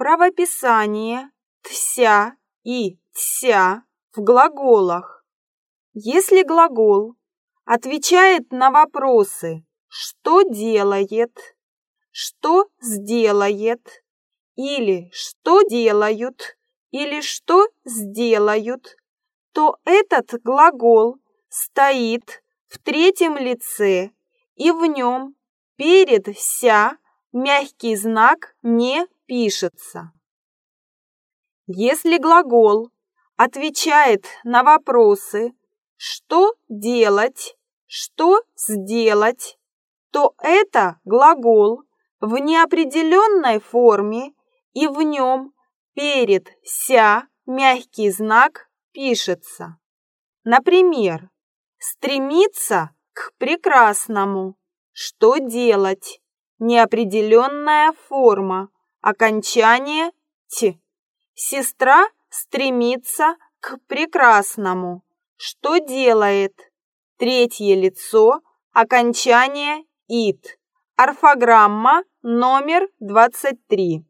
Правописание «тся» и «тся» в глаголах. Если глагол отвечает на вопросы «что делает», «что сделает» или «что делают» или «что сделают», то этот глагол стоит в третьем лице и в нем перед «ся» мягкий знак не пишется. Если глагол отвечает на вопросы «что делать», «что сделать», то это глагол в неопределенной форме и в нем перед «ся» мягкий знак пишется. Например, стремиться к прекрасному. Что делать? Неопределенная форма. Окончание «т». Сестра стремится к прекрасному. Что делает? Третье лицо. Окончание «ит». Орфограмма номер 23.